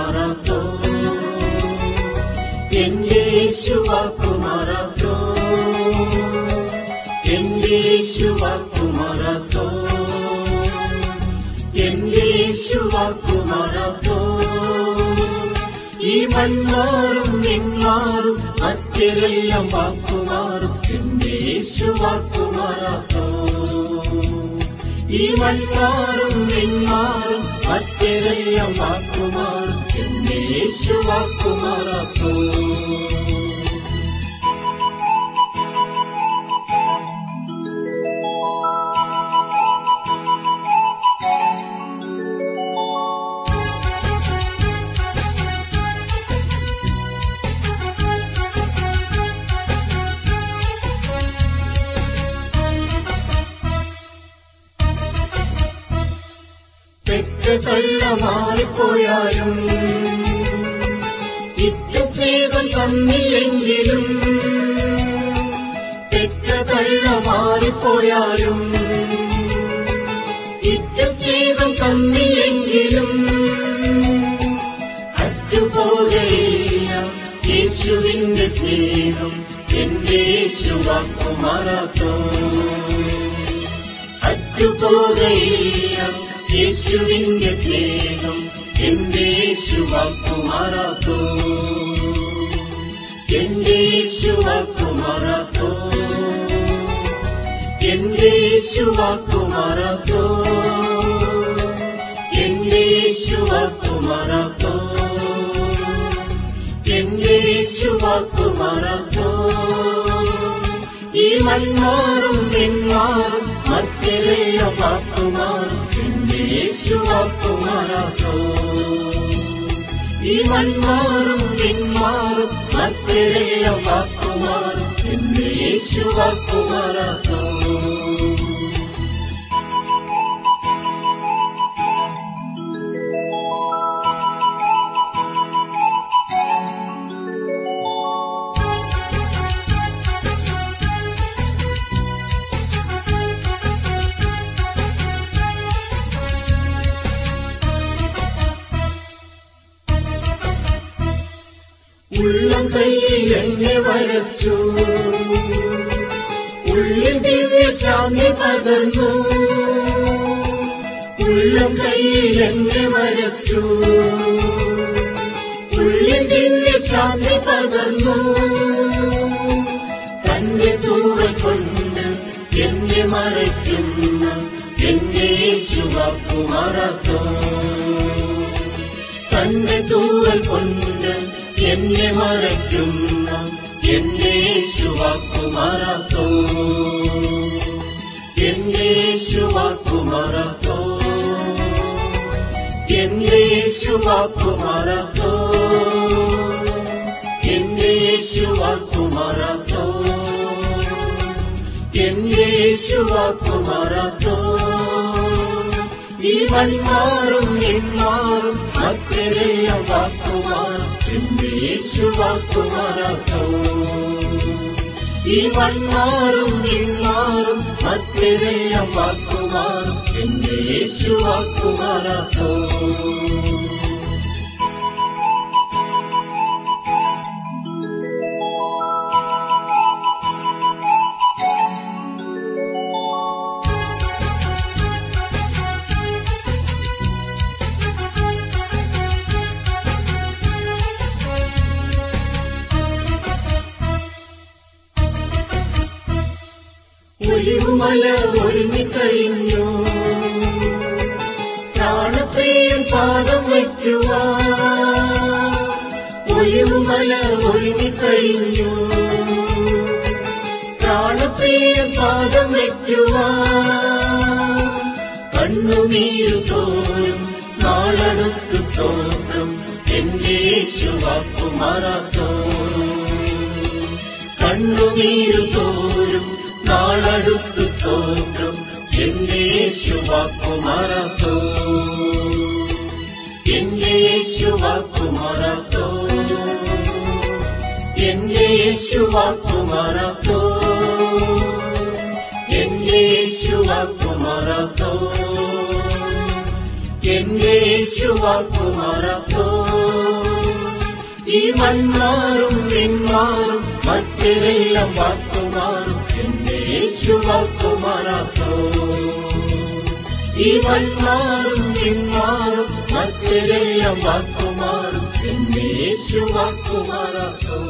യേശുവാക്കുമാറാത്തോ എന്റെ എന്റെ യേശുവാക്കുമാറാത്തോ എന്റെ യേശുവാക്കുമാറാത്തോ ഈ മൺമാറും മിന്മാറും മറ്റേതെല്ലാം വാക്കുമാറും എന്റെ യേശുവാക്കുമാറാത്തോ ഈ മൺമാറും മിന്മാറും മറ്റേതെല്ലാം വാക്കുമാറും പെറ്റ തള്ള മാറിപ്പോയാലും ഇറ്റ തന്നില്ലെങ്കിലും പെറ്റ തള്ള മാറിപ്പോയാലും ഇറ്റ സ്നേഹം തന്നില്ലെങ്കിലും അറ്റുപോകയില്ല. യേശുവിന്റെ സ്നേഹം എന്റെ യേശുവാക്കുമാറാത്തോ അറ്റുപോകയില്ല. യേശുവിന്റെ സ്നേഹം എന്റെ യേശുവാക്കുമാറാത്തോ. എന്റെ യേശുവാക്കുമാറാത്തോ. എന്റെ യേശുവാക്കുമാറാത്തോ. എന്റെ യേശുവാക്കുമാറാത്തോ. എന്റെ യേശുവാക്കുമാറാത്തോ. ഈ മൺമാറും വെൺമാറും മറ്റെല്ലാം വാക്കുമാറും എന്റെ യേശുവാക്കുമാറാത്തോ ഈ മൺമാറും വെൺമാറും മറ്റെല്ലാം വാക്കുമാറും. എന്റെ യേശുവാക്കുമാറാത്തോ ഉള്ളം കയ്യിൽ എന്നെ വരച്ചു. ഉള്ളിൽ ദിവ്യശാന്തി പകർന്നു. ഉള്ളം കയ്യിൽ എന്നെ വരച്ചു. ഉള്ളിൽ ദിവ്യശാന്തി പകർന്നു. തന്റെ തൂവൽ കൊണ്ട് എന്നെ മറയ്ക്കുന്ന എന്റെ യേശുവാക്കുമാറാത്തോ തന്റെ തൂവൽ കൊണ്ട് എന്നെ മറയ്ക്കുന്ന എന്നെ യേശുവാക്കുമാറാത്തോ. എന്നെ യേശുവാക്കുമാറാത്തോ. എന്നെ യേശുവാക്കുമാറാത്തോ. എന്നെ യേശുവാക്കുമാറാത്തോ. എന്നെ യേശുവാക്കുമാറാത്തോ. ഈ മൺമാറും എൺമാറും മറ്റെല്ലാം വാക്കുമാറും എന്റെ യേശുവാക്കുമാറാത്തോ ഈ മൺമാറും എൺമാറും മറ്റെല്ലാം വാക്കുമാറും എന്റെ യേശുവാക്കുമാറാത്തോ ഒലിവുമല ഒരുങ്ങിക്കഴിഞ്ഞു പ്രാണപ്രിയൻ പാദം വയ്ക്കുവാ ഒലിവുമല പ്രാണപ്രിയൻ പാദം വയ്ക്കുവാ കണ്ണുനീരു തോറും നാളടുത്തു സ്തോത്രം എന്റെ യേശുവാക്കുമാറാത്തോ കണ്ണുനീരു തോറും നാളടുത്തു സ്തോത്രം. എന്റെ യേശുവാക്കുമാറാത്തോ എന്റെ യേശുവാക്കുമാറാത്തോ എന്റെ യേശുവാക്കുമാറാത്തോ എന്റെ യേശുവാക്കുമാറാത്തോ എന്റെ യേശുവാക്കു വാക്കുമാറാത്തോ ഈ മൺമാറും നിന്മാറും മറ്റെല്ലാം വാക്കുമാറും യേശു വാക്കുമാറാത്തോ ഈ മൺമാറും പിന്മാറും മറ്റേതെല്ലാം വാക്കുമാറും എന്റെ യേശു വാക്കുമാറാത്തോ